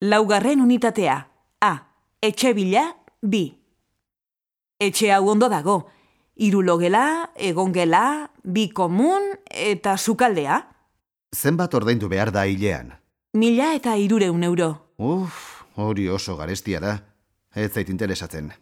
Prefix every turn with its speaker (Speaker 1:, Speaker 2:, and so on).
Speaker 1: Laugarren unitatea. A. Etxe bila, bi. Etxe hau ondo dago. Hiru logela, egongela, bi komun eta sukaldea.
Speaker 2: Zenbat ordaindu behar da hilean?
Speaker 1: Mila eta irureun euro.
Speaker 2: Uf, hori oso garestia da. Ez zait interesatzen.